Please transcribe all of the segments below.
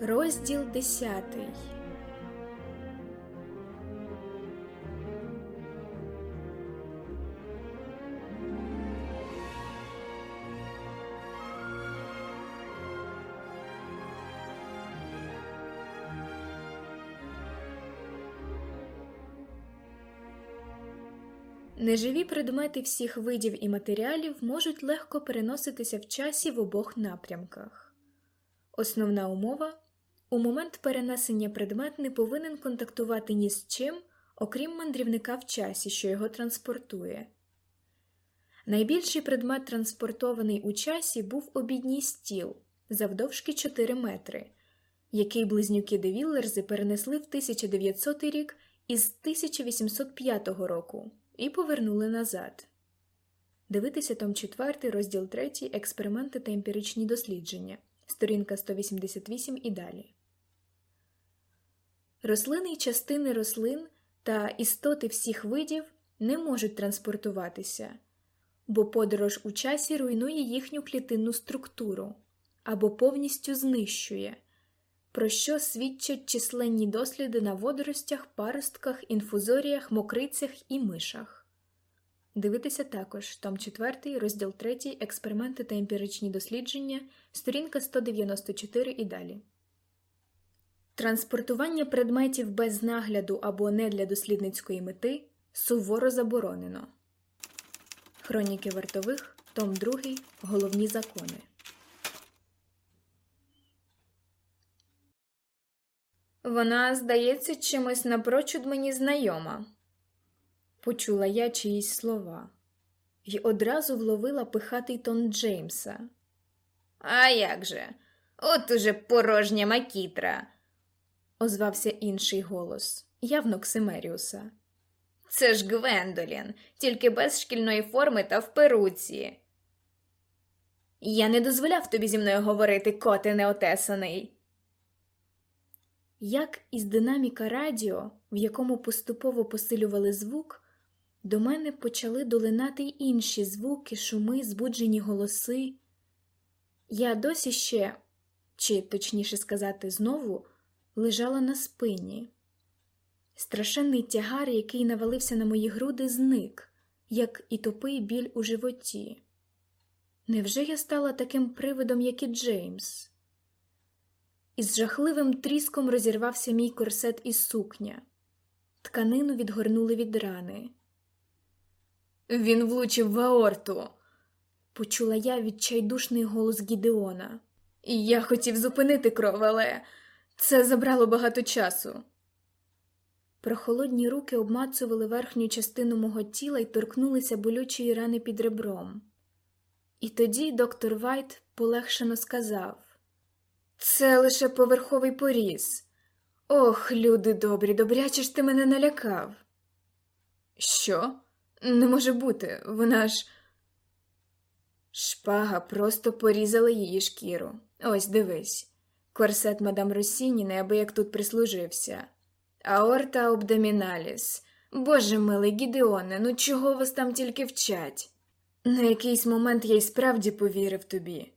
Розділ десятий. Неживі предмети всіх видів і матеріалів можуть легко переноситися в часі в обох напрямках. Основна умова у момент перенесення предмет не повинен контактувати ні з чим, окрім мандрівника в часі, що його транспортує. Найбільший предмет, транспортований у часі, був обідній стіл завдовжки 4 метри, який близнюки Девіллерзи перенесли в 1900 рік із 1805 року і повернули назад. Дивитися том 4, розділ 3, експерименти та емпіричні дослідження, сторінка 188 і далі. Рослини й частини рослин та істоти всіх видів не можуть транспортуватися, бо подорож у часі руйнує їхню клітинну структуру або повністю знищує, про що свідчать численні досліди на водоростях, паростках, інфузоріях, мокрицях і мишах. Дивитися також том 4, розділ 3, експерименти та емпіричні дослідження, сторінка 194 і далі. Транспортування предметів без нагляду або не для дослідницької мети суворо заборонено. Хроніки вартових, Том 2. Головні закони. Вона, здається, чимось напрочуд мені знайома, почула я чиїсь слова і одразу вловила пихатий тон Джеймса. А як же? От уже порожня макітра, озвався інший голос, явно Ксимеріуса. Це ж Гвендолін, тільки без шкільної форми та в перуці. Я не дозволяв тобі зі мною говорити, коти неотесаний. Як із динаміка радіо, в якому поступово посилювали звук, до мене почали долинати й інші звуки, шуми, збуджені голоси. Я досі ще, чи точніше сказати, знову, лежала на спині. Страшенний тягар, який навалився на мої груди, зник, як і тупий біль у животі. Невже я стала таким привидом, як і Джеймс? Із жахливим тріском розірвався мій корсет і сукня. Тканину відгорнули від рани. Він влучив в аорту, почула я відчайдушний голос Гідеона. Я хотів зупинити кров, але це забрало багато часу. Прохолодні руки обмацували верхню частину мого тіла і торкнулися болючої рани під ребром. І тоді доктор Вайт полегшено сказав це лише поверховий поріз. Ох, люди добрі, добряче ж ти мене налякав. Що? Не може бути, вона ж. Шпага просто порізала її шкіру. Ось дивись. Корсет мадам Росіні неабияк тут прислужився. Аорта обдоміналіс. Боже милий, Гідеоне, ну чого вас там тільки вчать? На якийсь момент я й справді повірив тобі.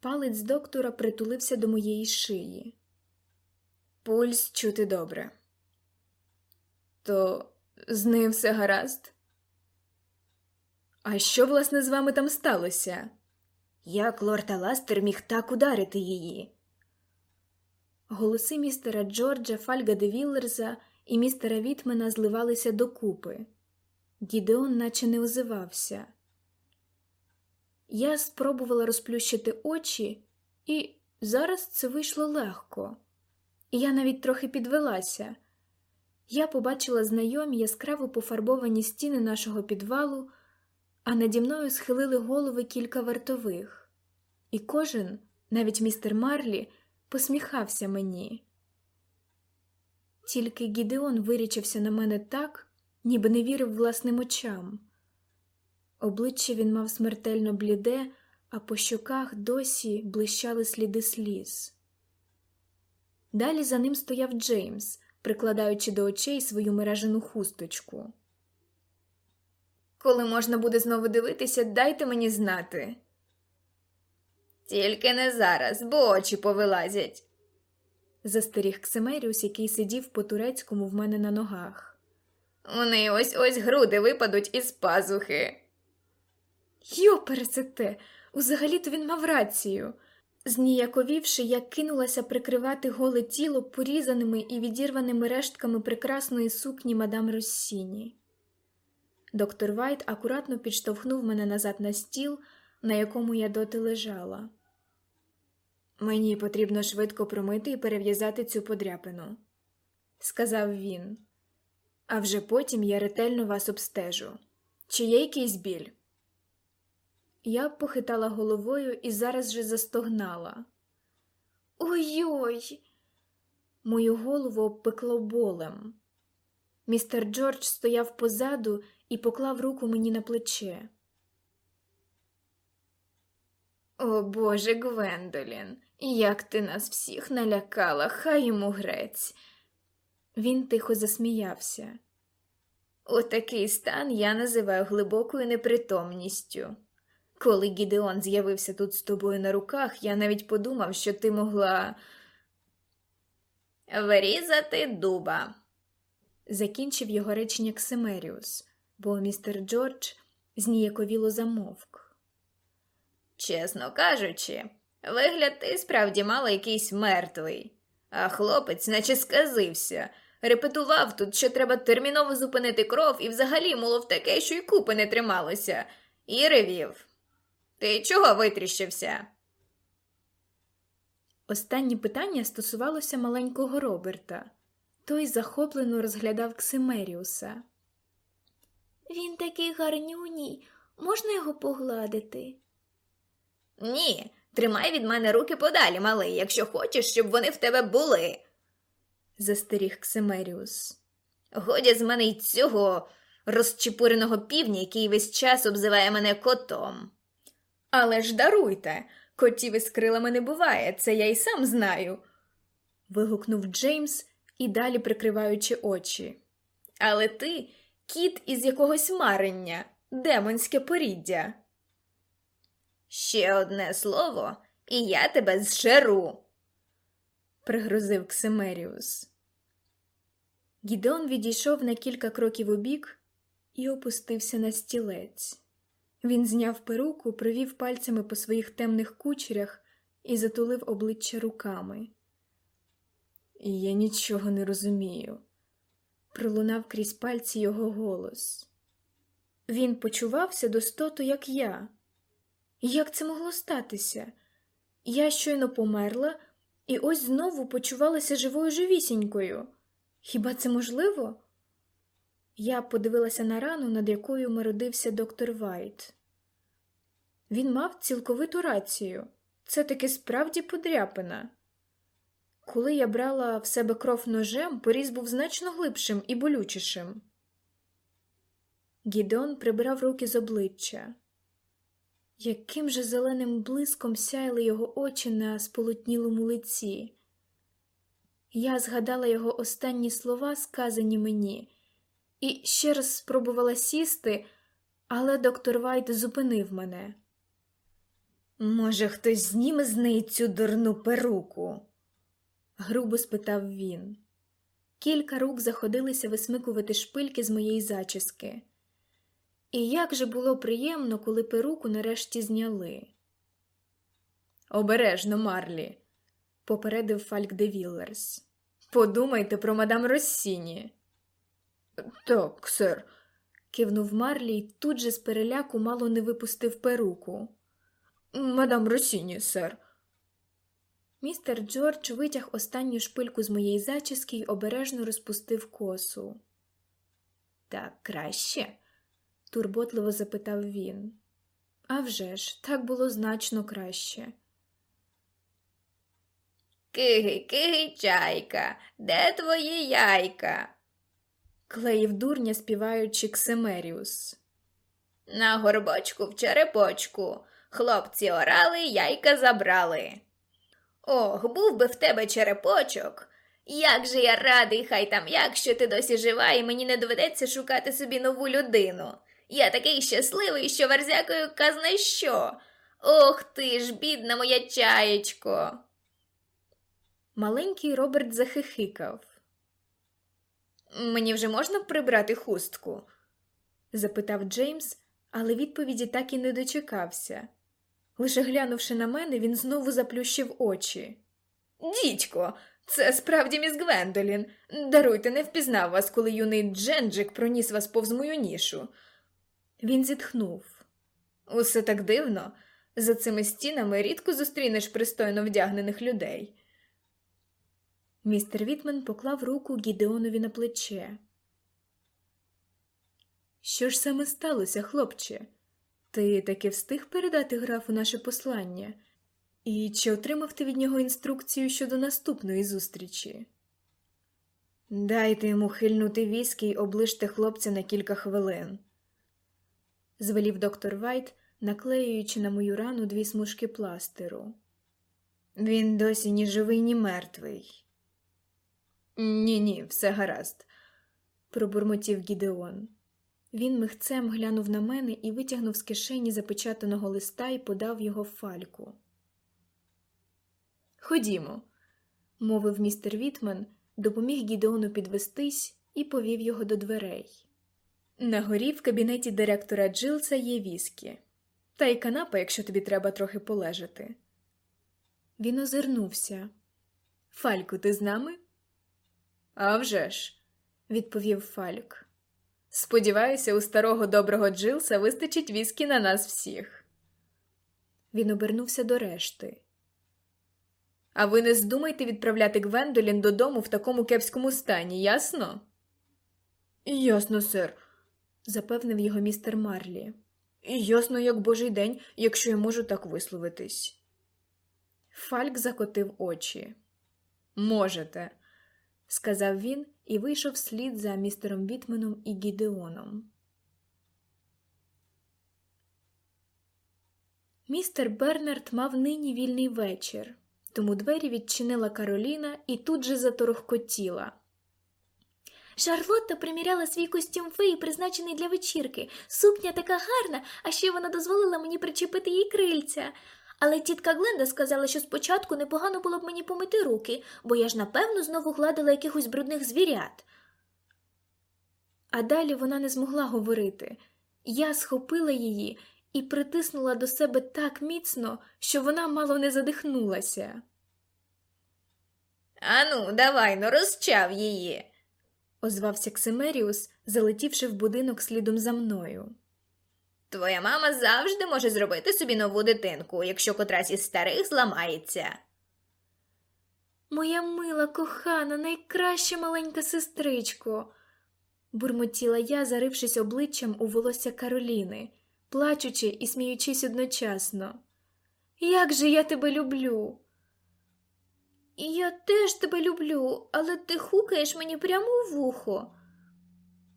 Палець доктора притулився до моєї шиї. Пульс чути добре. То з ним все гаразд? А що, власне, з вами там сталося? Як лорд Аластер міг так ударити її? Голоси містера Джорджа, Фальга де Віллерза і містера Вітмена зливалися докупи. Гідеон наче не озивався. Я спробувала розплющити очі, і зараз це вийшло легко. і Я навіть трохи підвелася. Я побачила знайомі яскраво пофарбовані стіни нашого підвалу, а наді мною схилили голови кілька вартових, і кожен, навіть містер Марлі, посміхався мені. Тільки Гідеон вирічився на мене так, ніби не вірив власним очам. Обличчя він мав смертельно бліде, а по щоках досі блищали сліди сліз. Далі за ним стояв Джеймс, прикладаючи до очей свою мережену хусточку. Коли можна буде знову дивитися, дайте мені знати. Тільки не зараз, бо очі повилазять. застеріг Ксимеріус, який сидів по турецькому в мене на ногах. У неї ось ось груди випадуть із пазухи. Йопересете, узагалі-то він мав рацію. Зніяковівши, я кинулася прикривати голе тіло порізаними і відірваними рештками прекрасної сукні мадам Россіні. Доктор Вайт акуратно підштовхнув мене назад на стіл, на якому я доти лежала. Мені потрібно швидко промити і перев'язати цю подряпину, сказав він. А вже потім я ретельно вас обстежу. Чи є якийсь біль? Я похитала головою і зараз же застогнала. Ой-ой! Мою голову обпекло болем. Містер Джордж стояв позаду і поклав руку мені на плече. О Боже, Гвендолін, як ти нас всіх налякала, хай йому грець. Він тихо засміявся. У такий стан я називаю глибокою непритомністю. Коли Гідеон з'явився тут з тобою на руках, я навіть подумав, що ти могла вирізати дуба. Закінчив його речення Ксимеріус, бо містер Джордж зніяковіло замовк. Чесно кажучи, вигляд ти справді мала якийсь мертвий, а хлопець, наче сказився, репетував тут, що треба терміново зупинити кров і взагалі мулов таке, що й купи не трималося, і ревів. Ти чого витріщився? Останнє питання стосувалося маленького Роберта. Той захоплено розглядав Ксимеріуса. Він такий гарнюній, можна його погладити? Ні, тримай від мене руки подалі, малий, якщо хочеш, щоб вони в тебе були. застеріг Ксимеріус. Годі з мене й цього розчепуреного півня, який весь час обзиває мене котом. Але ж даруйте, котів із крилами не буває, це я й сам знаю. вигукнув Джеймс і далі прикриваючи очі. Але ти кіт із якогось марення, демонське поріддя. Ще одне слово, і я тебе зшеру, пригрозив Ксимеріус. Гідеон відійшов на кілька кроків убік і опустився на стілець. Він зняв перуку, провів пальцями по своїх темних кучерях і затулив обличчя руками. Я нічого не розумію, пролунав крізь пальці його голос. Він почувався достоту, як я. Як це могло статися? Я щойно померла і ось знову почувалася живою живісінькою. Хіба це можливо? Я подивилася на рану, над якою мародився доктор Вайт. Він мав цілковиту рацію. Це таки справді подряпина. Коли я брала в себе кров ножем, поріз був значно глибшим і болючішим. Гідеон прибрав руки з обличчя. Яким же зеленим блиском сяяли його очі на сполотнілому лиці. Я згадала його останні слова, сказані мені, і ще раз спробувала сісти, але доктор Вайт зупинив мене. Може, хтось зніме з неї цю дурну перуку? Грубо спитав він. Кілька рук заходилися висмикувати шпильки з моєї зачіски. І як же було приємно, коли перуку нарешті зняли. Обережно, Марлі, попередив Фальк де Віллерс. Подумайте про мадам Россіні. Так, сер, кивнув Марлі і тут же з переляку мало не випустив перуку. Мадам Росіні, сер. Містер Джордж витяг останню шпильку з моєї зачіски й обережно розпустив косу. Так краще? турботливо запитав він. «А вже ж, так було значно краще. Киги, киги, чайка, де твої яйка? клеїв дурня, співаючи Ксемеріус. На горбочку в черепочку. Хлопці орали, яйка забрали. Ох, був би в тебе черепочок. Як же я радий, хай там як, що ти досі жива, і мені не доведеться шукати собі нову людину. Я такий щасливий, що верзякою казна що. Ох ти ж, бідна моя чаєчко. Маленький Роберт захихикав. Мені вже можна прибрати хустку? запитав Джеймс, але відповіді так і не дочекався. Лише глянувши на мене, він знову заплющив очі. Дідько, це справді міс Гвендолін. Даруйте, не впізнав вас, коли юний Дженджик проніс вас повз мою нішу. Він зітхнув. Усе так дивно. За цими стінами рідко зустрінеш пристойно вдягнених людей. Містер Вітмен поклав руку Гідеонові на плече. Що ж саме сталося, хлопче? Ти таки встиг передати графу наше послання? І чи отримав ти від нього інструкцію щодо наступної зустрічі? Дайте йому хильнути віскі й оближте хлопця на кілька хвилин, звелів доктор Вайт, наклеюючи на мою рану дві смужки пластиру. Він досі ні живий, ні мертвий. Ні, ні, все гаразд, пробурмотів Гідеон. Він михцем глянув на мене і витягнув з кишені запечатаного листа і подав його Фальку. Ходімо, мовив містер Вітмен, допоміг Гідеону підвестись і повів його до дверей. На горі в кабінеті директора Джилса є віскі, та й канапа, якщо тобі треба трохи полежати. Він озирнувся. Фальку, ти з нами? «А вже ж», – відповів Фальк. Сподіваюся, у старого доброго Джилса вистачить віскі на нас всіх. Він обернувся до решти. А ви не здумайте відправляти Гвендолін додому в такому кепському стані, ясно? Ясно, сер, запевнив його містер Марлі. Ясно, як божий день, якщо я можу так висловитись. Фальк закотив очі. Можете, сказав він і вийшов слід за містером Вітменом і Гідеоном. Містер Бернард мав нині вільний вечір, тому двері відчинила Кароліна і тут же заторохкотіла. Шарлотта приміряла свій костюм феї, призначений для вечірки. Сукня така гарна, а ще вона дозволила мені причепити їй крильця. Але тітка Гленда сказала, що спочатку непогано було б мені помити руки, бо я ж напевно знову гладила якихось брудних звірят. А далі вона не змогла говорити. Я схопила її і притиснула до себе так міцно, що вона мало не задихнулася. Ану, давай ну розчав її, озвався Ксимеріус, залетівши в будинок слідом за мною. Твоя мама завжди може зробити собі нову дитинку, якщо котрась із старих зламається. Моя мила, кохана, найкраща маленька сестричко, бурмотіла я, зарившись обличчям у волосся Кароліни, плачучи і сміючись одночасно. Як же я тебе люблю. Я теж тебе люблю, але ти хукаєш мені прямо у вухо,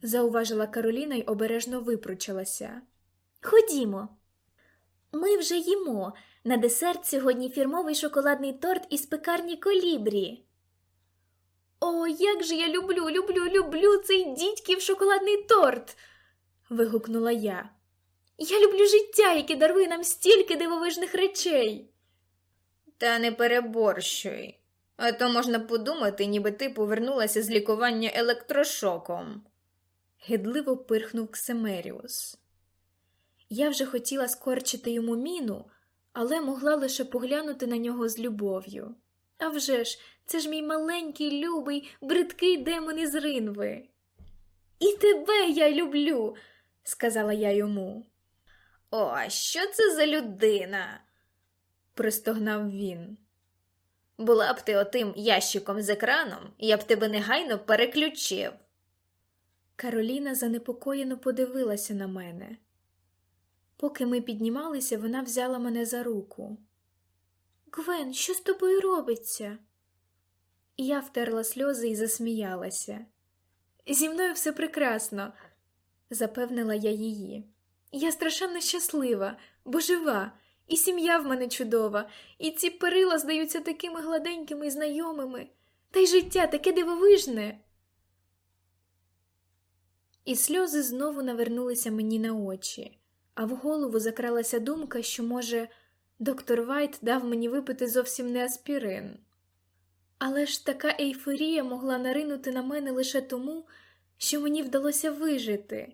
зауважила Кароліна й обережно випручилася. Ходімо. Ми вже їмо. На десерт сьогодні фірмовий шоколадний торт із пекарні колібрі. О, як же я люблю, люблю, люблю цей дідьків шоколадний торт. вигукнула я. Я люблю життя, яке дарує нам стільки дивовижних речей. Та не переборщуй, а то можна подумати, ніби ти повернулася з лікування електрошоком. Гидливо пирхнув Ксемеріус. Я вже хотіла скорчити йому міну, але могла лише поглянути на нього з любов'ю. А вже ж, це ж мій маленький, любий, бридкий демон із ринви. І тебе я люблю, сказала я йому. О, що це за людина? простогнав він. Була б ти отим ящиком з екраном, я б тебе негайно переключив. Кароліна занепокоєно подивилася на мене. Поки ми піднімалися, вона взяла мене за руку. Гвен, що з тобою робиться? Я втерла сльози і засміялася. Зі мною все прекрасно, запевнила я її. Я страшенно щаслива, бо жива, і сім'я в мене чудова, і ці перила здаються такими гладенькими і знайомими, та й життя таке дивовижне. І сльози знову навернулися мені на очі, а в голову закралася думка, що, може, доктор Вайт дав мені випити зовсім не аспірин. Але ж така ейфорія могла наринути на мене лише тому, що мені вдалося вижити,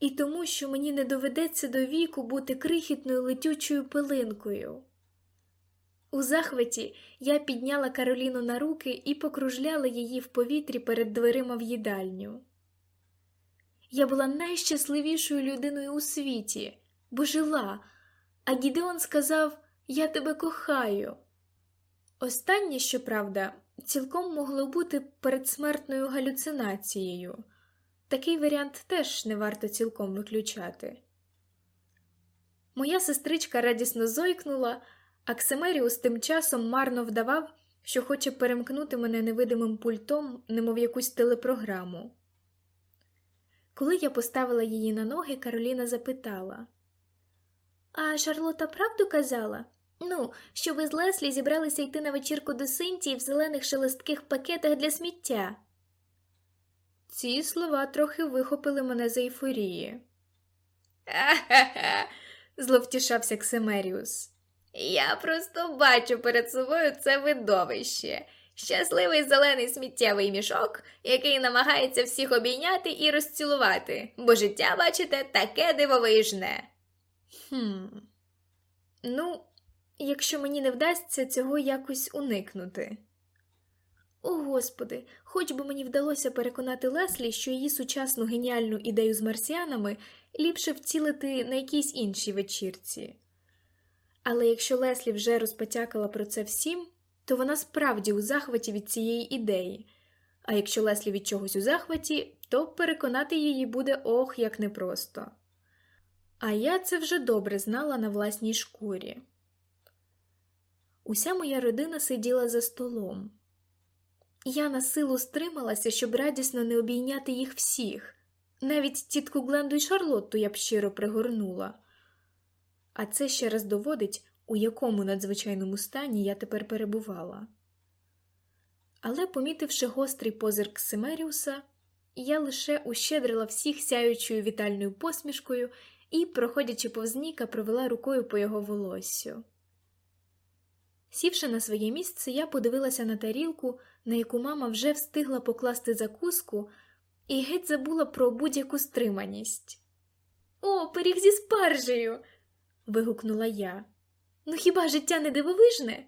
і тому, що мені не доведеться до віку бути крихітною летючою пилинкою. У захваті я підняла Кароліну на руки і покружляла її в повітрі перед дверима в їдальню. Я була найщасливішою людиною у світі, бо жила, а Гідеон сказав Я тебе кохаю. Останнє, щоправда, цілком могло бути передсмертною галюцинацією. Такий варіант теж не варто цілком виключати. Моя сестричка радісно зойкнула, а Ксимеріус тим часом марно вдавав, що хоче перемкнути мене невидимим пультом, немов якусь телепрограму. Коли я поставила її на ноги, Кароліна запитала А Шарлота правду казала? Ну, що ви з Леслі зібралися йти на вечірку до Синтії в зелених шелестких пакетах для сміття. Ці слова трохи вихопили мене з ейфорії. Ха-ха-ха, зловтішався Ксимеріус. Я просто бачу перед собою це видовище. Щасливий зелений сміттєвий мішок, який намагається всіх обійняти і розцілувати, бо життя, бачите, таке дивовижне. Хм. Ну, якщо мені не вдасться цього якось уникнути. О, Господи, хоч би мені вдалося переконати Леслі, що її сучасну геніальну ідею з марсіанами ліпше вцілити на якійсь іншій вечірці. Але якщо Леслі вже розпотякала про це всім, то вона справді у захваті від цієї ідеї, а якщо Леслі від чогось у захваті, то переконати її буде ох як непросто. А я це вже добре знала на власній шкурі. Уся моя родина сиділа за столом. Я на силу стрималася, щоб радісно не обійняти їх всіх, навіть тітку Гленду і Шарлотту я б щиро пригорнула. А це ще раз доводить, у якому надзвичайному стані я тепер перебувала. Але, помітивши гострий позирк Семеріуса, я лише ущедрила всіх сяючою вітальною посмішкою і, проходячи повз Ніка, провела рукою по його волоссю. Сівши на своє місце, я подивилася на тарілку, на яку мама вже встигла покласти закуску, і геть забула про будь-яку стриманість. О, пиріг зі спаржею. вигукнула я. Ну хіба життя не дивовижне?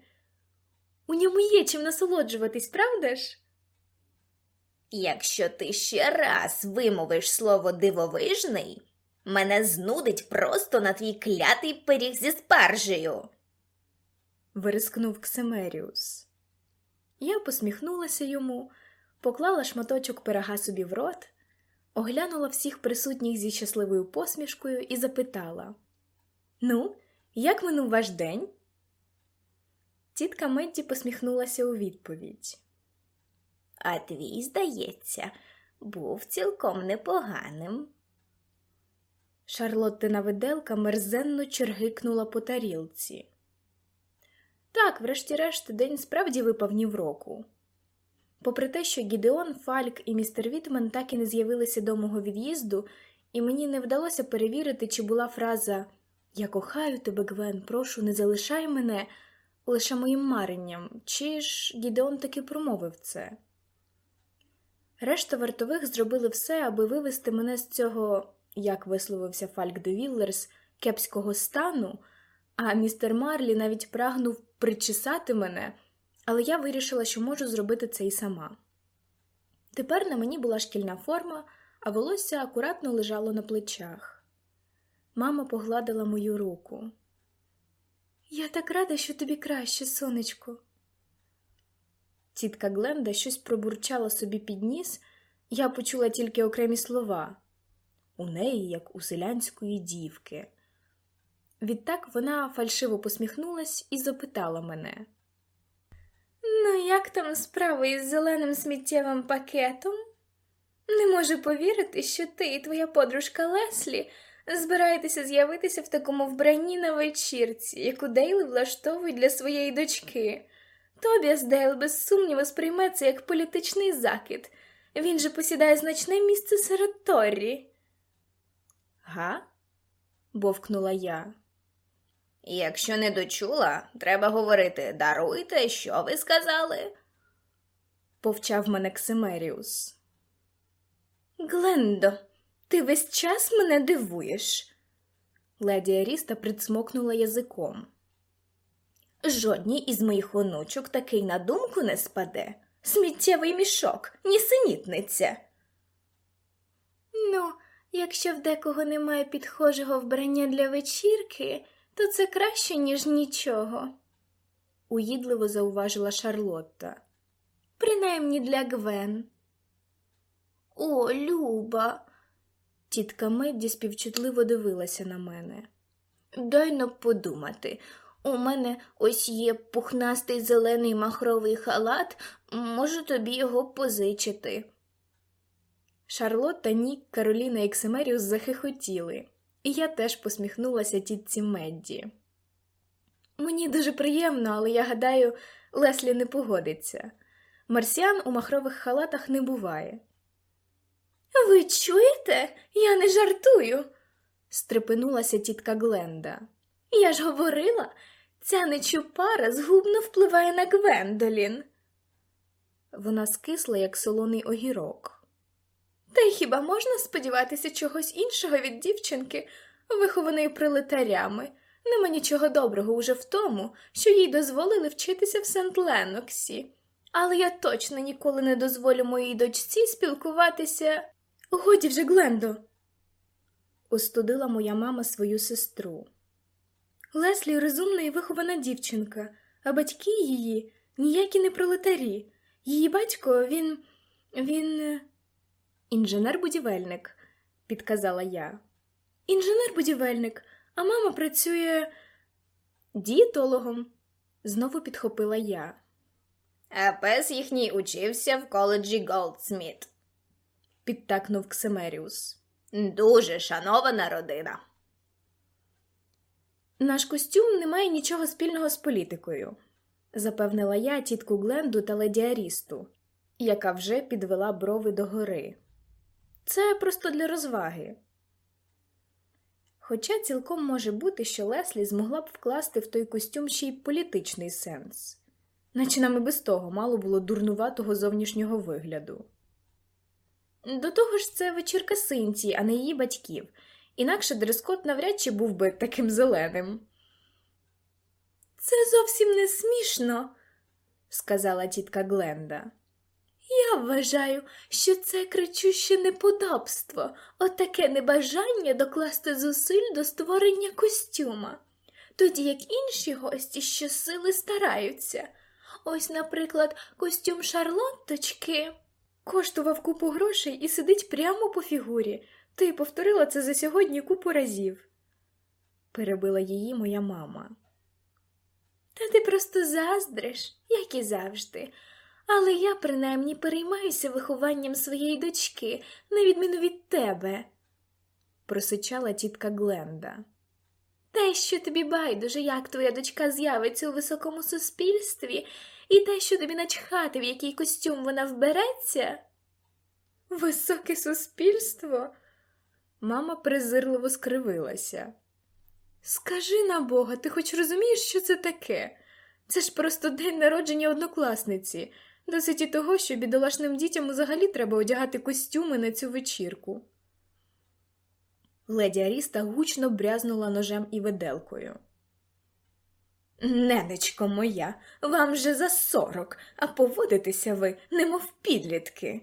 У ньому є чим насолоджуватись, правда ж? Якщо ти ще раз вимовиш слово дивовижний, мене знудить просто на твій клятий пиріг зі спаржею. вирискнув Ксимеріус. Я посміхнулася йому, поклала шматочок пирога собі в рот, оглянула всіх присутніх зі щасливою посмішкою і запитала: Ну, як минув ваш день? Тітка Медді посміхнулася у відповідь. А твій, здається, був цілком непоганим. Шарлоттина виделка мерзенно чергикнула по тарілці. Так, врешті-решт, день справді випав ні року. Попри те, що Гідеон, Фальк і містер Вітмен так і не з'явилися до мого від'їзду, і мені не вдалося перевірити, чи була фраза Я кохаю тебе, Гвен, прошу, не залишай мене лише моїм маренням, чи ж Гідеон таки промовив це. Решта вартових зробили все, аби вивести мене з цього, як висловився Фальк де Віллерс, кепського стану, а містер Марлі навіть прагнув причесати мене, але я вирішила, що можу зробити це і сама. Тепер на мені була шкільна форма, а волосся акуратно лежало на плечах. Мама погладила мою руку. Я так рада, що тобі краще, сонечко. Тітка Гленда щось пробурчала собі під ніс, я почула тільки окремі слова у неї, як у селянської дівки. Відтак вона фальшиво посміхнулась і запитала мене. Ну, як там справи із зеленим сміттєвим пакетом? Не можу повірити, що ти і твоя подружка Леслі збираєтеся з'явитися в такому вбранні на вечірці, яку Дейли влаштовують для своєї дочки. Тобіас Дейл без сумніву сприйме це як політичний закид. Він же посідає значне місце серед Торрі. Га? бовкнула я. Якщо не дочула, треба говорити даруйте, що ви сказали. Повчав мене Ксимеріус. Глендо, ти весь час мене дивуєш. Леді Аріста прицмокнула язиком. Жодній із моїх онучок такий на думку не спаде. Сміттєвий мішок, нісенітниця. Ну, якщо в декого немає підхожого вбрання для вечірки, то це краще, ніж нічого, уїдливо зауважила Шарлотта. Принаймні для Гвен. О, Люба. Тітка Медді співчутливо дивилася на мене. Дай но подумати. У мене ось є пухнастий зелений махровий халат, можу тобі його позичити. Шарлотта, Нік, Кароліна і Ксимеріус захихотіли, і я теж посміхнулася тітці Медді. Мені дуже приємно, але я гадаю, Леслі не погодиться. Марсіан у махрових халатах не буває. Ви чуєте? Я не жартую, стрепенулася тітка Гленда. Я ж говорила, ця нечупара згубно впливає на Гвендолін. Вона скисла, як солоний огірок. Та й хіба можна сподіватися чогось іншого від дівчинки, вихованої пролетарями? Нема нічого доброго уже в тому, що їй дозволили вчитися в Сент Леноксі. Але я точно ніколи не дозволю моїй дочці спілкуватися. Годі вже, Глендо, остудила моя мама свою сестру. Леслі розумна і вихована дівчинка, а батьки її ніякі не пролетарі. Її батько, він. він. е, інженер-будівельник, підказала я. Інженер-будівельник, а мама працює дієтологом, знову підхопила я. А пес їхній учився в коледжі Голдсміт. Підтакнув Ксимеріус. Дуже шанована родина. Наш костюм не має нічого спільного з політикою, запевнила я тітку Гленду та леді Арісту, яка вже підвела брови догори. Це просто для розваги. Хоча цілком може бути, що Леслі змогла б вкласти в той костюм ще й політичний сенс, наче нам і без того мало було дурнуватого зовнішнього вигляду. До того ж, це вечірка синці, а не її батьків, інакше дрес-код навряд чи був би таким зеленим. Це зовсім не смішно, сказала тітка Гленда. Я вважаю, що це кричуще неподобство, отаке небажання докласти зусиль до створення костюма, тоді як інші гості щосили стараються. Ось, наприклад, костюм Шарлотточки коштував купу грошей і сидить прямо по фігурі. Ти повторила це за сьогодні купу разів, перебила її моя мама. Та ти просто заздриш, як і завжди. Але я принаймні переймаюся вихованням своєї дочки, на відміну від тебе, просичала тітка Гленда. Те, що тобі байдуже, як твоя дочка з'явиться у високому суспільстві, і те, що тобі начхати, в який костюм вона вбереться. Високе суспільство? Мама презирливо скривилася. Скажи на Бога, ти хоч розумієш, що це таке? Це ж просто день народження однокласниці. Досить і того, що бідолашним дітям взагалі треба одягати костюми на цю вечірку. Леді Аріста гучно брязнула ножем і виделкою. Ненечко моя, вам же за сорок, а поводитеся ви, немов підлітки.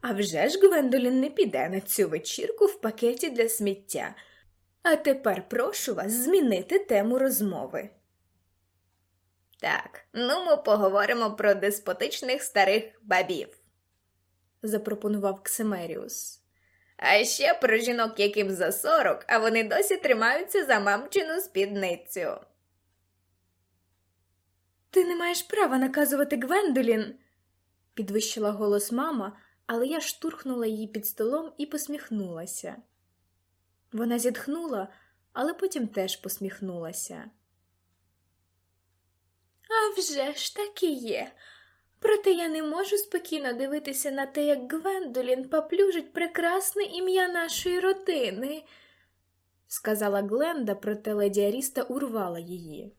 А вже ж Гвендолін не піде на цю вечірку в пакеті для сміття. А тепер прошу вас змінити тему розмови. Так, ну ми поговоримо про деспотичних старих бабів. запропонував Ксимеріус. А ще про жінок, яким за сорок, а вони досі тримаються за мамчину спідницю. Ти не маєш права наказувати Гвендолін, підвищила голос мама, але я штурхнула її під столом і посміхнулася. Вона зітхнула, але потім теж посміхнулася. А вже ж так і є. Проте я не можу спокійно дивитися на те, як Гвендолін поплюжить прекрасне ім'я нашої родини, сказала Гленда, проте леді Аріста урвала її.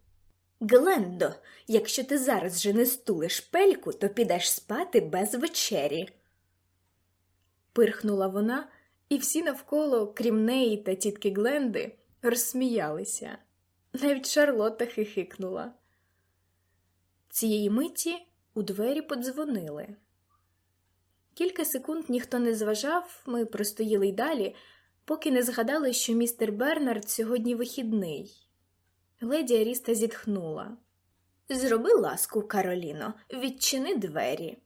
Глендо, якщо ти зараз же не стулиш пельку, то підеш спати без вечері. Пирхнула вона, і всі навколо, крім неї та тітки Гленди, розсміялися. Навіть Шарлотта хихикнула. Цієї миті у двері подзвонили. Кілька секунд ніхто не зважав, ми простоїли й далі, поки не згадали, що містер Бернард сьогодні вихідний. Леді Аріста зітхнула. Зроби ласку, Кароліно, відчини двері.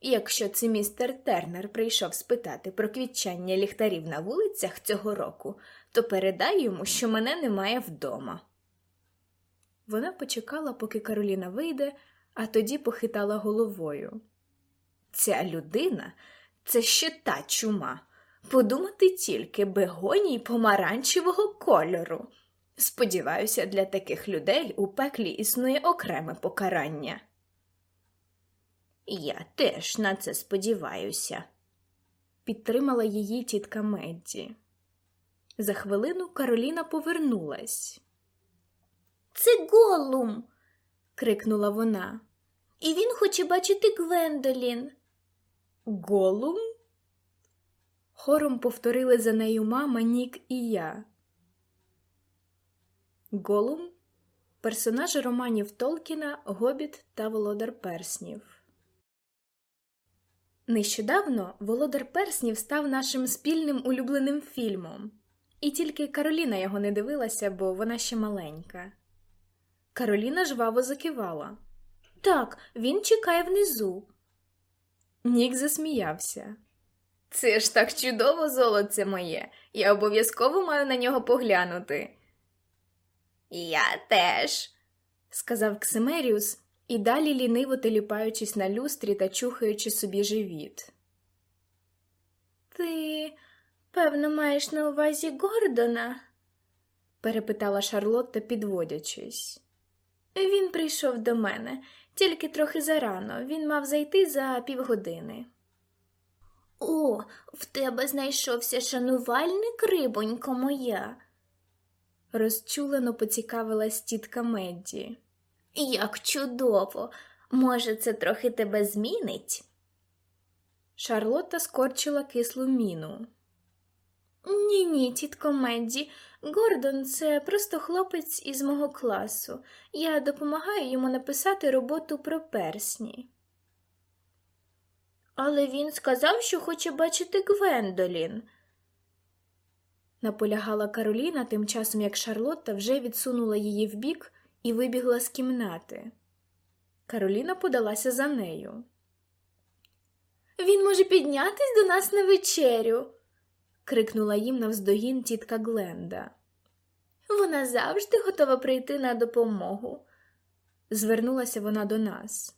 Якщо це містер Тернер прийшов спитати про квітчання ліхтарів на вулицях цього року, то передай йому, що мене немає вдома. Вона почекала, поки Кароліна вийде, а тоді похитала головою. Ця людина це ще та чума. Подумати тільки бегоній помаранчевого кольору. Сподіваюся, для таких людей у пеклі існує окреме покарання. Я теж на це сподіваюся, підтримала її тітка Медді. За хвилину Кароліна повернулась. Це Голум. крикнула вона. І він хоче бачити Гвендолін. Голум? Хором повторили за нею мама, Нік і я. Голум персонажі романів Толкіна, Гобіт та Володар Перснів. Нещодавно Володар Перснів став нашим спільним улюбленим фільмом, і тільки Кароліна його не дивилася, бо вона ще маленька. Кароліна жваво закивала. Так, він чекає внизу. Нік засміявся. Це ж так чудово, золоце моє. Я обов'язково маю на нього поглянути. Я теж, сказав Ксимеріус, і далі ліниво теліпаючись на люстрі та чухаючи собі живіт. Ти, певно, маєш на увазі Гордона? перепитала Шарлотта, підводячись. Він прийшов до мене, тільки трохи зарано. Він мав зайти за півгодини. О, в тебе знайшовся шанувальник, рибонько моя. Розчулено поцікавилась тітка Медді. Як чудово! Може, це трохи тебе змінить? Шарлотта скорчила кислу міну. Ні, ні, тітко Медді, Гордон це просто хлопець із мого класу. Я допомагаю йому написати роботу про персні. Але він сказав, що хоче бачити Гвендолін. Наполягала Кароліна, тим часом як Шарлотта вже відсунула її вбік і вибігла з кімнати. Кароліна подалася за нею. Він може піднятись до нас на вечерю, крикнула їм навздогін тітка Гленда. Вона завжди готова прийти на допомогу. Звернулася вона до нас.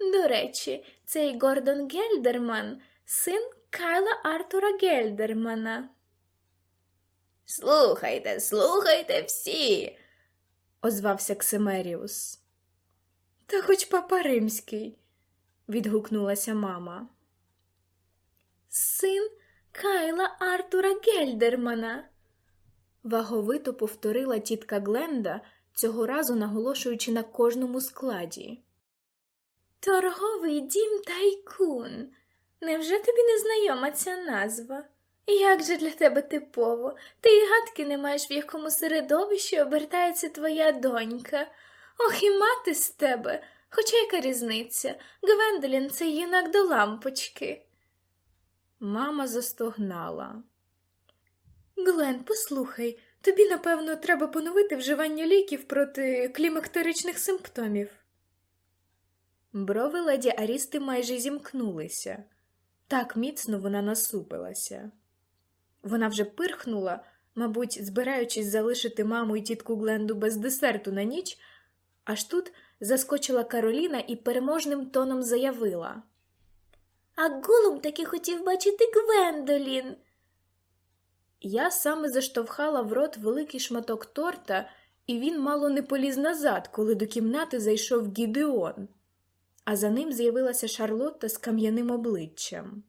До речі, цей Гордон Гельдерман, син Кайла Артура Гельдермана. Слухайте, слухайте всі, озвався Ксимеріус. Та хоч папа римський, відгукнулася мама. Син Кайла Артура Гельдермана, ваговито повторила тітка Гленда, цього разу наголошуючи на кожному складі. Торговий дім Тайкун. Невже тобі не знайома ця назва? Як же для тебе типово, ти й гадки не маєш, в якому середовищі обертається твоя донька. Ох, і мати з тебе, хоча яка різниця, Гвендолін це юнак до лампочки. Мама застогнала. Глен, послухай, тобі, напевно, треба поновити вживання ліків проти клімактеричних симптомів. Брови леді Арісти майже зімкнулися. Так міцно вона насупилася. Вона вже пирхнула, мабуть, збираючись залишити маму і тітку Гленду без десерту на ніч, аж тут заскочила Кароліна і переможним тоном заявила. А Голум таки хотів бачити Гвендолін. Я саме заштовхала в рот великий шматок торта, і він мало не поліз назад, коли до кімнати зайшов Гідеон, а за ним з'явилася Шарлотта з кам'яним обличчям.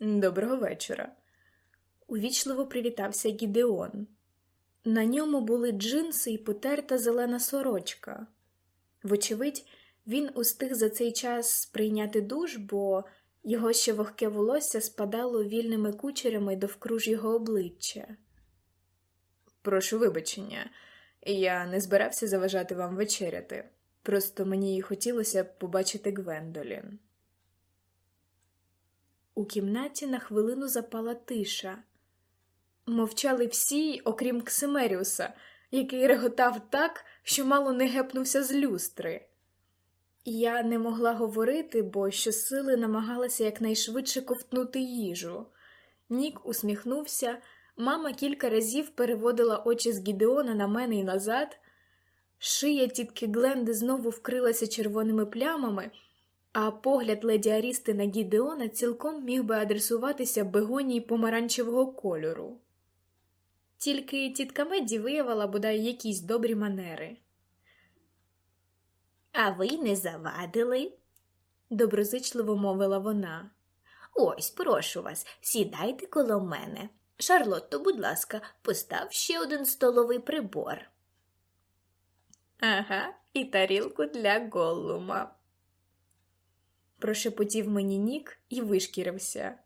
Доброго вечора. Увічливо привітався Гідеон. На ньому були джинси і потерта зелена сорочка. Вочевидь, він устиг за цей час прийняти душ, бо його ще вогке волосся спадало вільними кучерями довкруж його обличчя. Прошу вибачення, я не збирався заважати вам вечеряти. Просто мені й хотілося б побачити Гвендолін. У кімнаті на хвилину запала тиша. Мовчали всі, окрім Ксимеріуса, який реготав так, що мало не гепнувся з люстри. Я не могла говорити, бо щосили намагалася якнайшвидше ковтнути їжу. Нік усміхнувся, мама кілька разів переводила очі з Гідеона на мене і назад. Шия тітки Гленди знову вкрилася червоними плямами, а погляд леді Арісти на Гідеона цілком міг би адресуватися бегонії помаранчевого кольору. Тільки тітка Медді виявила бодай якісь добрі манери. А ви не завадили? доброзичливо мовила вона. Ось, прошу вас, сідайте коло мене. Шарлотто, будь ласка, постав ще один столовий прибор. Ага, і тарілку для Голлума. Прошепотів мені нік і вишкірився.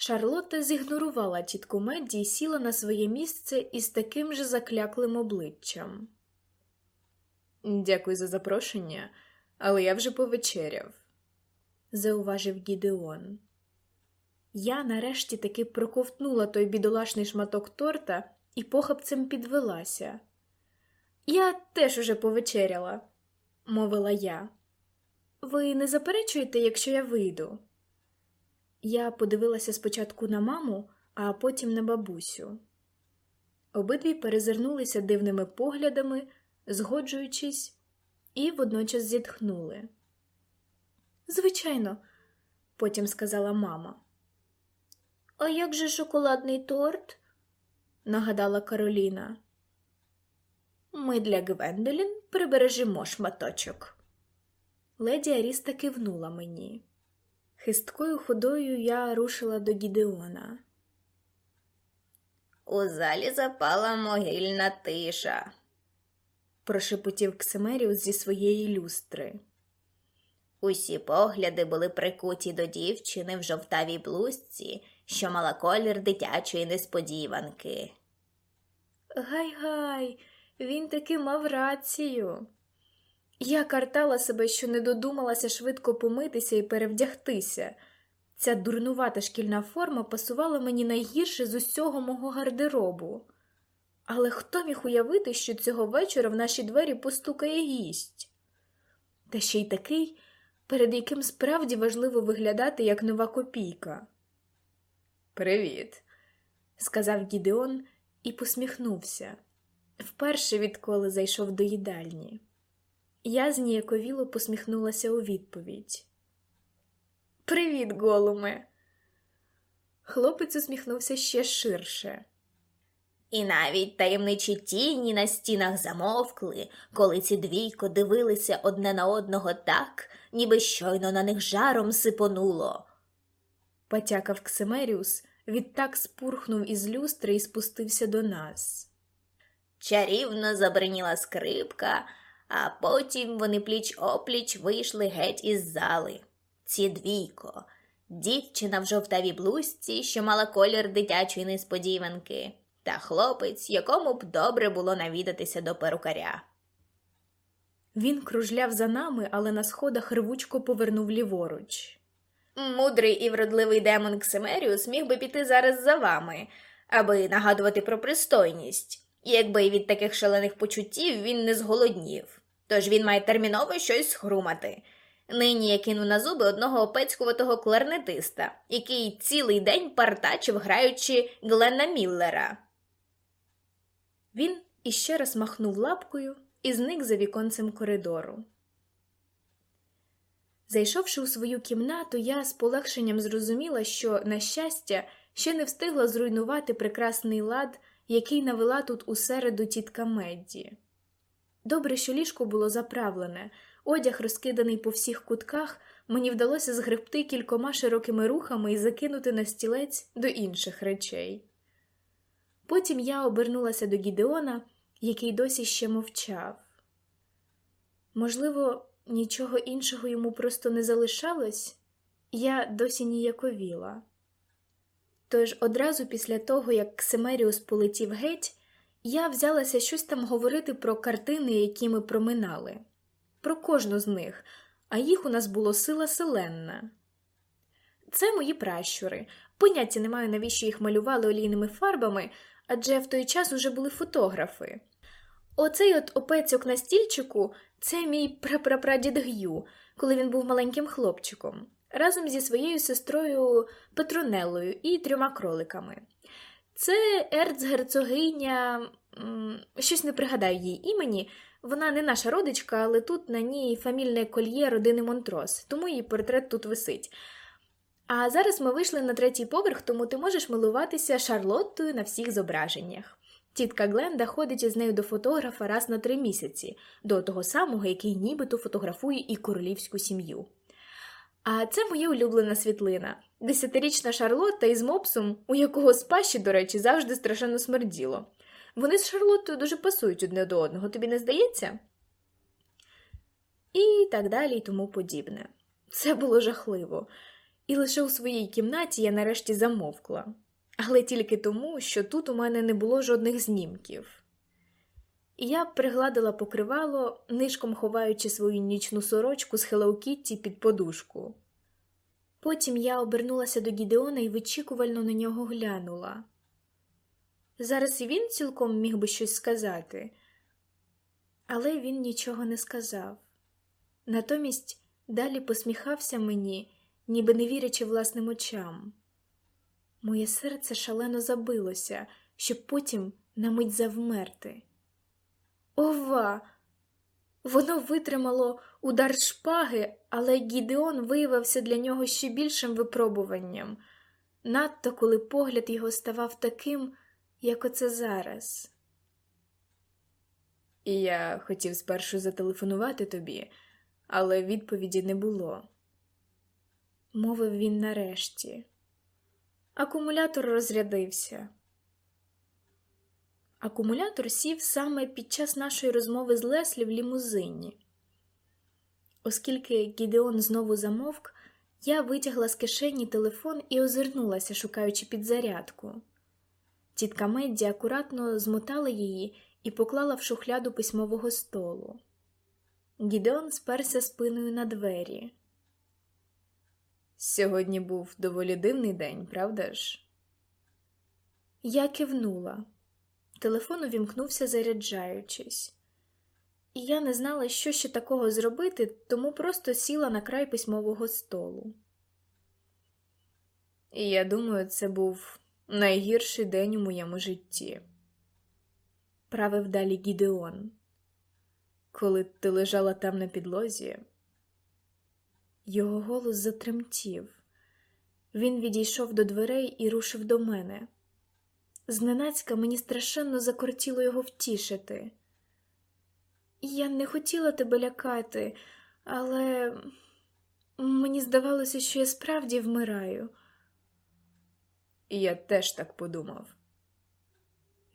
Шарлотта зігнорувала тітку Медді і сіла на своє місце із таким же закляклим обличчям. Дякую за запрошення, але я вже повечеряв, зауважив Гідеон. Я нарешті таки проковтнула той бідолашний шматок торта і похапцем підвелася. Я теж уже повечеряла, мовила я. Ви не заперечуєте, якщо я вийду? Я подивилася спочатку на маму, а потім на бабусю. Обидві перезирнулися дивними поглядами, згоджуючись, і водночас зітхнули. Звичайно, потім сказала мама. А як же шоколадний торт? нагадала Кароліна. Ми для Гвендолін прибережемо шматочок. Леді Аріста кивнула мені. Хисткою ходою я рушила до Гідеона. У залі запала могильна тиша, прошепотів Ксимеріус зі своєї люстри. Усі погляди були прикуті до дівчини в жовтавій блузці, що мала колір дитячої несподіванки. Гай-гай, він таки мав рацію. Я картала себе, що не додумалася швидко помитися і перевдягтися. Ця дурнувата шкільна форма пасувала мені найгірше з усього мого гардеробу. Але хто міг уявити, що цього вечора в наші двері постукає гість? Та ще й такий, перед яким справді важливо виглядати як нова копійка. Привіт, сказав Гідеон і посміхнувся вперше відколи зайшов до їдальні. Я зніяковіло посміхнулася у відповідь. Привіт, голуме. Хлопець усміхнувся ще ширше. І навіть таємничі тіні на стінах замовкли, коли ці двійко дивилися одне на одного так, ніби щойно на них жаром сипонуло. Потякав Ксимеріус, відтак спурхнув із люстри і спустився до нас. Чарівно забриніла скрипка, а потім вони пліч опліч вийшли геть із зали. Ці двійко, дівчина в жовтавій блузці, що мала колір дитячої несподіванки, та хлопець, якому б добре було навідатися до перукаря. Він кружляв за нами, але на сходах рвучко повернув ліворуч. Мудрий і вродливий демон Ксимеріус міг би піти зараз за вами, аби нагадувати про пристойність, якби від таких шалених почуттів він не зголоднів. Тож він має терміново щось схрумати. Нині я кинув на зуби одного опецькуватого кларнетиста, який цілий день партачив, граючи Глена Міллера. Він іще раз махнув лапкою і зник за віконцем коридору. Зайшовши у свою кімнату, я з полегшенням зрозуміла, що, на щастя, ще не встигла зруйнувати прекрасний лад, який навела тут усереду тітка Медді. Добре, що ліжко було заправлене, одяг, розкиданий по всіх кутках, мені вдалося згребти кількома широкими рухами і закинути на стілець до інших речей. Потім я обернулася до Гідеона, який досі ще мовчав. Можливо, нічого іншого йому просто не залишалось, я досі ніяковіла. Тож одразу після того, як Ксимеріус полетів геть, я взялася щось там говорити про картини, які ми проминали, про кожну з них, а їх у нас було сила селенна. Це мої пращури. Поняття не маю, навіщо їх малювали олійними фарбами, адже в той час уже були фотографи. Оцей от опецьок на стільчику це мій прапрапрадід Г'ю, коли він був маленьким хлопчиком, разом зі своєю сестрою Петронеллою і трьома кроликами. Це ерцгерцогиня, щось не пригадаю їй імені. Вона не наша родичка, але тут на ній фамільне кольє родини Монтрос, тому її портрет тут висить. А зараз ми вийшли на третій поверх, тому ти можеш милуватися Шарлоттою на всіх зображеннях. Тітка Гленда ходить із нею до фотографа раз на три місяці, до того самого, який нібито фотографує і королівську сім'ю. А це моя улюблена світлина десятирічна Шарлотта із мопсом, у якого з пащі, до речі, завжди страшенно смерділо. Вони з Шарлоттою дуже пасують одне до одного, тобі не здається? І так далі, і тому подібне. Це було жахливо, і лише у своїй кімнаті я нарешті замовкла, але тільки тому, що тут у мене не було жодних знімків. Я пригладила покривало, нишком ховаючи свою нічну сорочку з Kitty під подушку. Потім я обернулася до Гідеона і вичікувально на нього глянула. Зараз він цілком міг би щось сказати, але він нічого не сказав. Натомість далі посміхався мені, ніби не вірячи власним очам. Моє серце шалено забилося, щоб потім на мить завмерти. Ова! Воно витримало удар шпаги, але Гідеон виявився для нього ще більшим випробуванням, надто коли погляд його ставав таким, як оце зараз. І я хотів спершу зателефонувати тобі, але відповіді не було, мовив він нарешті. Акумулятор розрядився. Акумулятор сів саме під час нашої розмови з Леслі в лімузині. Оскільки Гідеон знову замовк, я витягла з кишені телефон і озирнулася, шукаючи підзарядку. Тітка Медді акуратно змотала її і поклала в шухляду письмового столу. Гідеон сперся спиною на двері. Сьогодні був доволі дивний день, правда ж? Я кивнула. Телефон увімкнувся, заряджаючись. І я не знала, що ще такого зробити, тому просто сіла на край письмового столу. І я думаю, це був найгірший день у моєму житті. Правив далі Гідеон. Коли ти лежала там на підлозі, його голос затремтів. Він відійшов до дверей і рушив до мене. Зненацька мені страшенно закортіло його втішити. Я не хотіла тебе лякати, але мені здавалося, що я справді вмираю. Я теж так подумав.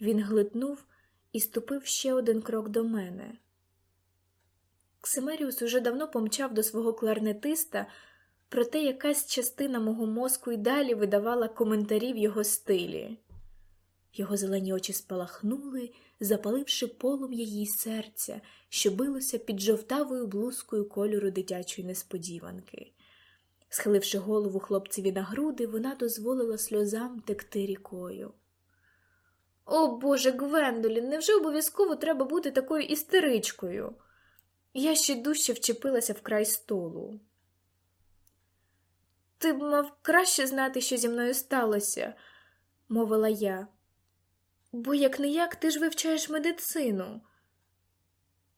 Він глитнув і ступив ще один крок до мене. Ксимеріус уже давно помчав до свого кларнетиста, проте якась частина мого мозку й далі видавала коментарі в його стилі. Його зелені очі спалахнули, запаливши полум'я її серця, що билося під жовтавою блузкою кольору дитячої несподіванки. Схиливши голову хлопцеві на груди, вона дозволила сльозам текти рікою. О Боже, Гвендолін, невже обов'язково треба бути такою істеричкою? Я ще дужче вчепилася в край столу. Ти б мав краще знати, що зі мною сталося, мовила я. Бо як не як ти ж вивчаєш медицину.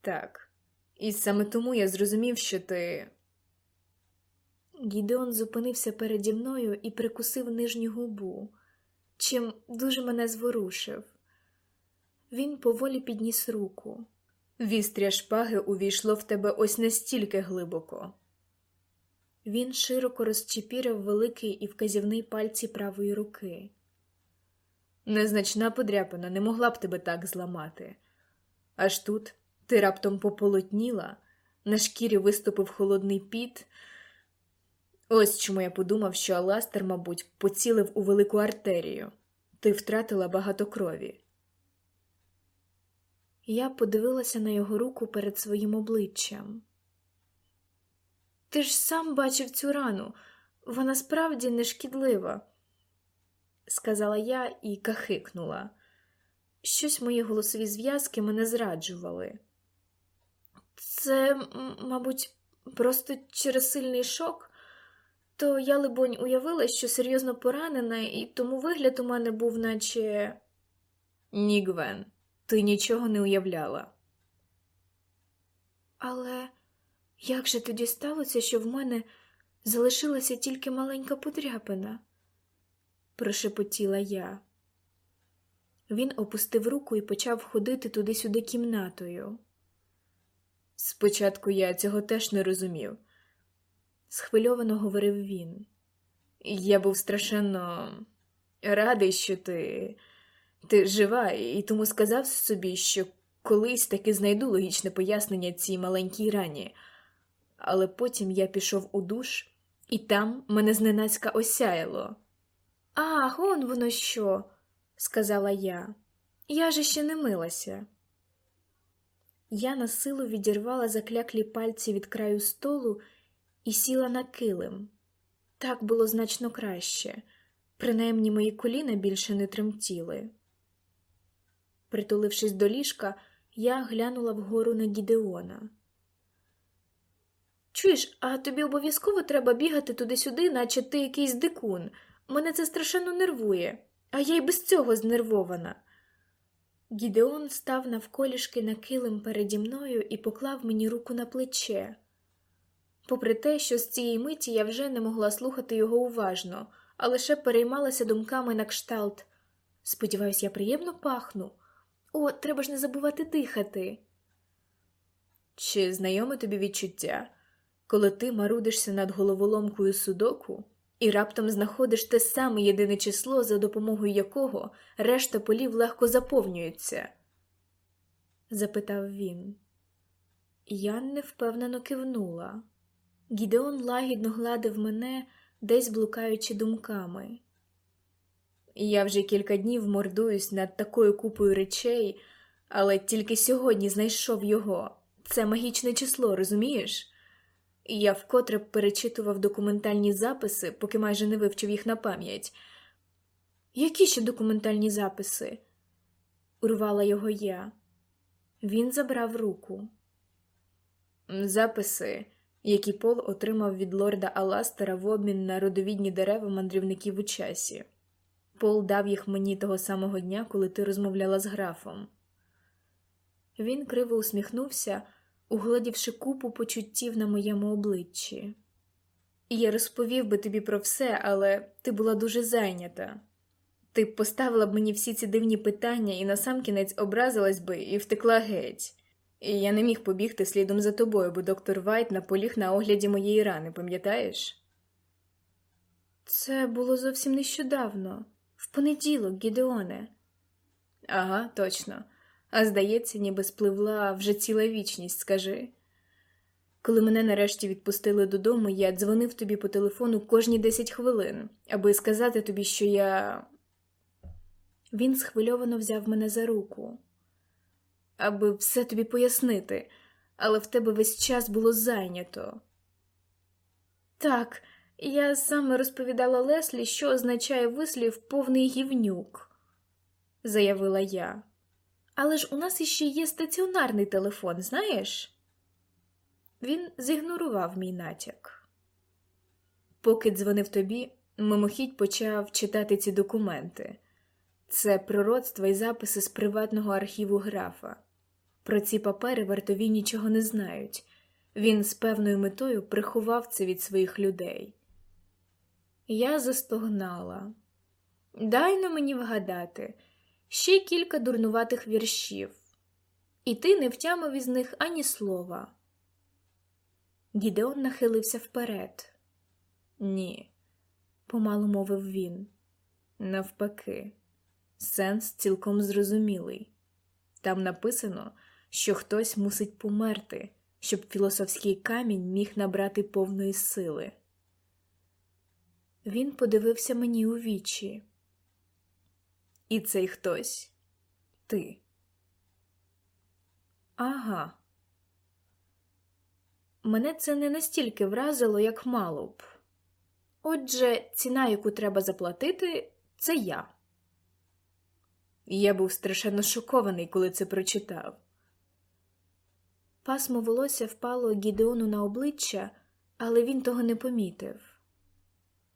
Так, і саме тому я зрозумів, що ти. Гідеон зупинився переді мною і прикусив нижню губу, чим дуже мене зворушив. Він поволі підніс руку. Вістря шпаги увійшло в тебе ось настільки глибоко. Він широко розчепірив великий і вказівний пальці правої руки. Незначна подряпина не могла б тебе так зламати. Аж тут ти раптом пополотніла, на шкірі виступив холодний піт. Ось чому я подумав, що Аластер, мабуть, поцілив у велику артерію. Ти втратила багато крові. Я подивилася на його руку перед своїм обличчям. Ти ж сам бачив цю рану, вона справді не шкідлива, сказала я і кахикнула. Щось мої голосові зв'язки мене зраджували. Це, мабуть, просто через сильний шок, то я, либонь, уявила, що серйозно поранена, і тому вигляд у мене був, наче. Ні, Гвен, ти нічого не уявляла. Але як же тоді сталося, що в мене залишилася тільки маленька подряпина? Прошепотіла я. Він опустив руку і почав ходити туди-сюди кімнатою. Спочатку я цього теж не розумів, схвильовано говорив він. Я був страшенно радий, що ти, ти жива, і тому сказав собі, що колись таки знайду логічне пояснення цій маленькій рані. Але потім я пішов у душ, і там мене зненацька осяяло. Ах, он воно що, сказала я. Я же ще не милася. Я на силу відірвала закляклі пальці від краю столу і сіла на килим. Так було значно краще, принаймні мої коліна більше не тремтіли. Притулившись до ліжка, я глянула вгору на Гідеона. Чуєш, а тобі обов'язково треба бігати туди-сюди, наче ти якийсь дикун. Мене це страшенно нервує, а я й без цього знервована. Гідеон став навколішки на килим переді мною і поклав мені руку на плече. Попри те, що з цієї миті я вже не могла слухати його уважно, а лише переймалася думками на кшталт. Сподіваюсь, я приємно пахну. О, треба ж не забувати дихати. Чи знайоме тобі відчуття, коли ти марудишся над головоломкою судоку і раптом знаходиш те саме єдине число, за допомогою якого решта полів легко заповнюються? запитав він. Я невпевнено кивнула. Гідеон лагідно гладив мене, десь блукаючи думками. Я вже кілька днів мордуюсь над такою купою речей, але тільки сьогодні знайшов його. Це магічне число, розумієш? Я вкотре перечитував документальні записи, поки майже не вивчив їх на пам'ять. Які ще документальні записи? урвала його я. Він забрав руку. Записи, які Пол отримав від лорда Аластера в обмін на родовідні дерева мандрівників у часі. Пол дав їх мені того самого дня, коли ти розмовляла з графом. Він криво усміхнувся, угледівши купу почуттів на моєму обличчі. Я розповів би тобі про все, але ти була дуже зайнята. Ти б поставила б мені всі ці дивні питання і насамкінець образилась би і втекла геть. І я не міг побігти слідом за тобою, бо доктор Вайт наполіг на огляді моєї рани, пам'ятаєш? Це було зовсім нещодавно, в понеділок, Гідеоне. Ага, точно. А здається, ніби спливла вже ціла вічність, скажи. Коли мене нарешті відпустили додому, я дзвонив тобі по телефону кожні 10 хвилин, аби сказати тобі, що я. Він схвильовано взяв мене за руку. Аби все тобі пояснити, але в тебе весь час було зайнято. Так, я саме розповідала Леслі, що означає вислів повний гівнюк, заявила я. Але ж у нас іще є стаціонарний телефон, знаєш? Він зігнорував мій натяк. Поки дзвонив тобі, мимохідь почав читати ці документи. Це пророцтва і записи з приватного архіву графа. Про ці папери вартові нічого не знають. Він з певною метою приховав це від своїх людей. Я застогнала. Дай на мені вгадати ще кілька дурнуватих віршів, і ти не втямив із них ані слова. Гідеон нахилився вперед. Ні, помалу мовив він. Навпаки, сенс цілком зрозумілий. Там написано, що хтось мусить померти, щоб філософський камінь міг набрати повної сили. Він подивився мені у вічі. І цей хтось ти. Ага. Мене це не настільки вразило, як мало б. Отже, ціна, яку треба заплатити, це я. Я був страшенно шокований, коли це прочитав. Пасмо волосся впало Гідеону на обличчя, але він того не помітив.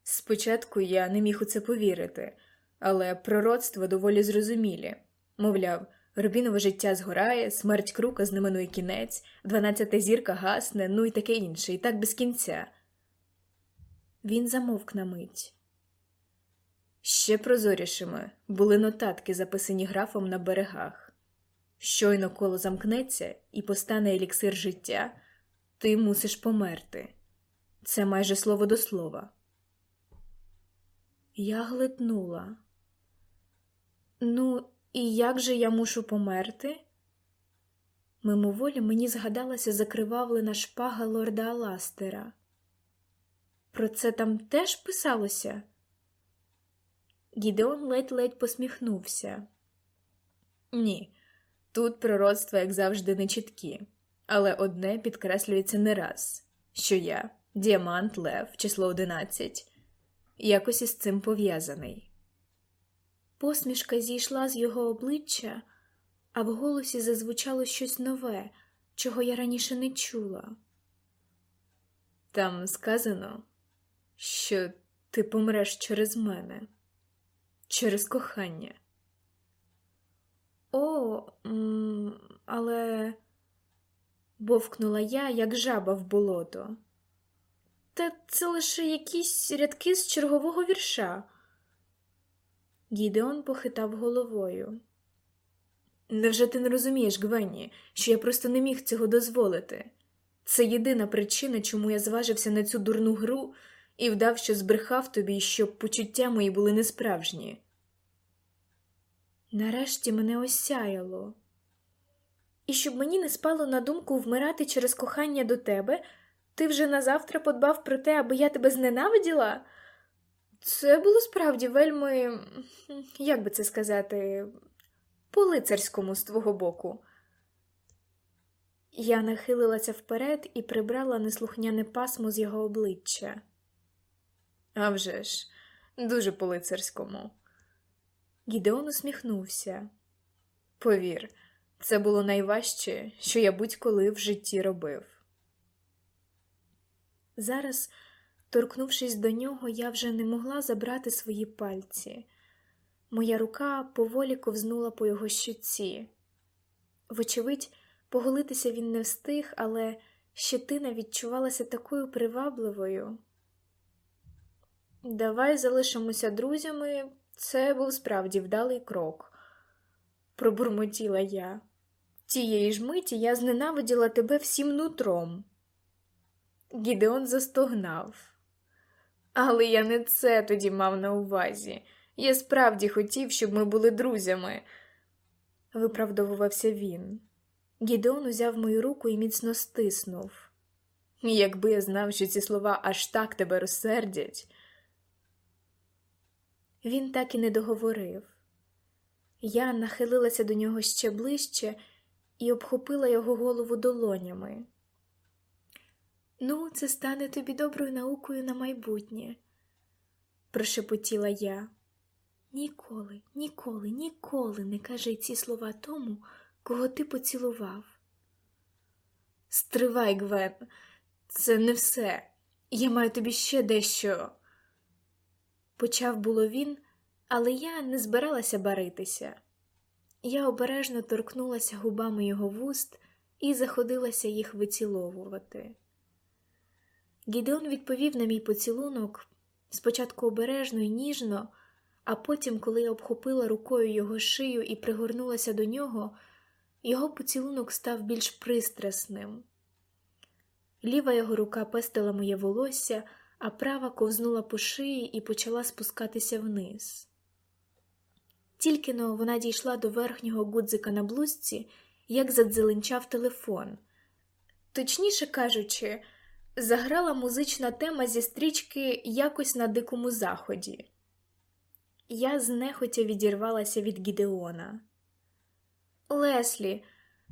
Спочатку я не міг у це повірити, але пророцтва доволі зрозумілі. Мовляв, Рубінове життя згорає, смерть крука знаменує кінець, дванадцята зірка гасне, ну і таке інше, і так без кінця. Він замовк на мить. Ще прозорішими були нотатки, записані графом на берегах. Щойно коло замкнеться і постане еліксир життя, ти мусиш померти. Це майже слово до слова. Я глитнула. Ну, і як же я мушу померти? Мимоволі мені згадалася закривавлена шпага лорда Аластера. Про це там теж писалося? Гідеон ледь-ледь посміхнувся. Ні, тут пророцтва, як завжди, нечіткі, але одне підкреслюється не раз, що я, діамант Лев, число одинадцять, якось із цим пов'язаний. Посмішка зійшла з його обличчя, а в голосі зазвучало щось нове, чого я раніше не чула. Там сказано, що ти помреш через мене, через кохання. О, але бовкнула я, як жаба в болото. Та це лише якісь рядки з чергового вірша. Гідеон похитав головою. Невже ти не розумієш, Гвенні, що я просто не міг цього дозволити? Це єдина причина, чому я зважився на цю дурну гру і вдав, що збрехав тобі, щоб почуття мої були несправжні. Нарешті мене осяяло. І щоб мені не спало на думку вмирати через кохання до тебе, ти вже назавтра подбав про те, аби я тебе зненавиділа? Це було справді вельми, як би це сказати, по-лицарському з твого боку. Я нахилилася вперед і прибрала неслухняне пасмо з його обличчя. «А вже ж, дуже по-лицарському. Гідеон усміхнувся. Повір, це було найважче, що я будь-коли в житті робив. Зараз, торкнувшись до нього, я вже не могла забрати свої пальці. Моя рука поволі ковзнула по його щуці. Вочевидь, поголитися він не встиг, але щетина відчувалася такою привабливою. Давай залишимося друзями, це був справді вдалий крок, пробурмотіла я. Тієї ж миті я зненавиділа тебе всім нутром. Гідеон застогнав. Але я не це тоді мав на увазі. Я справді хотів, щоб ми були друзями, виправдовувався він. Гідеон узяв мою руку і міцно стиснув. Якби я знав, що ці слова аж так тебе розсердять. Він так і не договорив. Я нахилилася до нього ще ближче і обхопила його голову долонями. Ну, це стане тобі доброю наукою на майбутнє, прошепотіла я. Ніколи, ніколи, ніколи не кажи ці слова тому, кого ти поцілував. Стривай, Гвен, це не все. Я маю тобі ще дещо. Почав було він, але я не збиралася баритися. Я обережно торкнулася губами його вуст і заходилася їх виціловувати. Гідеон відповів на мій поцілунок спочатку обережно і ніжно, а потім, коли я обхопила рукою його шию і пригорнулася до нього, його поцілунок став більш пристрасним. Ліва його рука пестила моє волосся, а права ковзнула по шиї і почала спускатися вниз. Тільки но вона дійшла до верхнього гудзика на блузці, як задзеленчав телефон. Точніше кажучи, заграла музична тема зі стрічки якось на дикому заході. Я знехотя відірвалася від Гідеона. Леслі,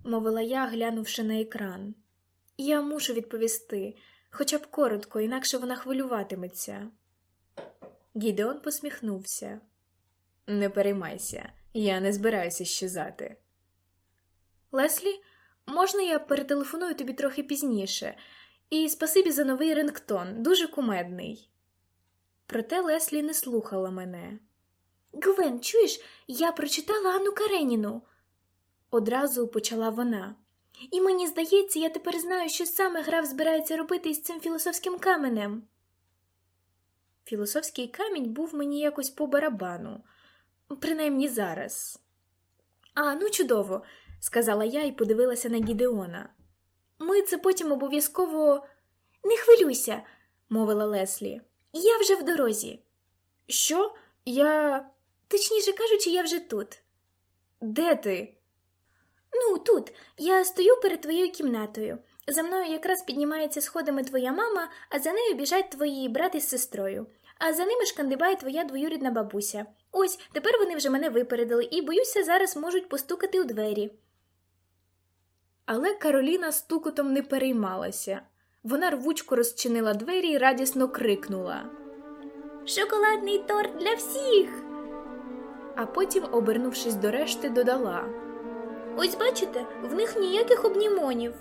мовила я, глянувши на екран, я мушу відповісти, хоча б коротко, інакше вона хвилюватиметься. Гідеон посміхнувся. Не переймайся, я не збираюся щезати. Леслі, можна я перетелефоную тобі трохи пізніше, і спасибі за новий рингтон, дуже кумедний. Проте Леслі не слухала мене. Гвен, чуєш, я прочитала Анну Кареніну. Одразу почала вона. І мені здається, я тепер знаю, що саме граф збирається робити із цим філософським каменем. Філософський камінь був мені якось по барабану, принаймні зараз. А, ну чудово, сказала я і подивилася на Гідеона. Ми це потім обов'язково Не хвилюйся, мовила Леслі. я вже в дорозі. Що? Я. Точніше кажучи, я вже тут. Де ти? Ну, тут. Я стою перед твоєю кімнатою. За мною якраз піднімається сходами твоя мама, а за нею біжать твої брат із сестрою. А за ними шкандибає твоя двоюрідна бабуся. Ось, тепер вони вже мене випередили і, боюся, зараз можуть постукати у двері. Але Кароліна стукотом не переймалася. Вона рвучко розчинила двері і радісно крикнула. Шоколадний торт для всіх. А потім, обернувшись до решти, додала. Ось бачите, в них ніяких обнімонів.